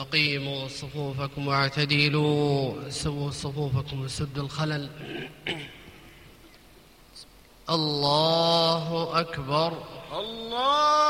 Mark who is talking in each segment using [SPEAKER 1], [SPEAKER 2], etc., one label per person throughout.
[SPEAKER 1] أقيموا صفوفكم واعتدلوا سووا صفوفكم وسدوا الخلل. الله أكبر.
[SPEAKER 2] الله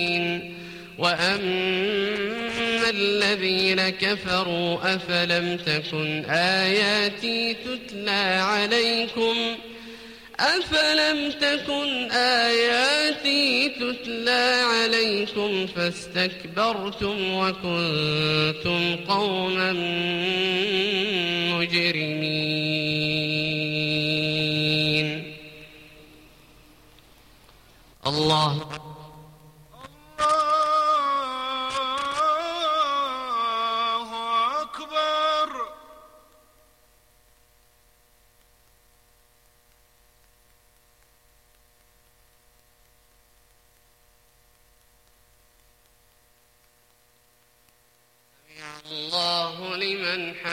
[SPEAKER 1] وأما الذين كفروا أفلم تكن آياتي تتلى عليكم أفلم تكن آياتي تتلى عليكم فاستكبرتم وكنتم قوما مجرمين. الله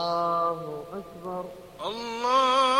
[SPEAKER 1] الله أكبر.
[SPEAKER 2] الله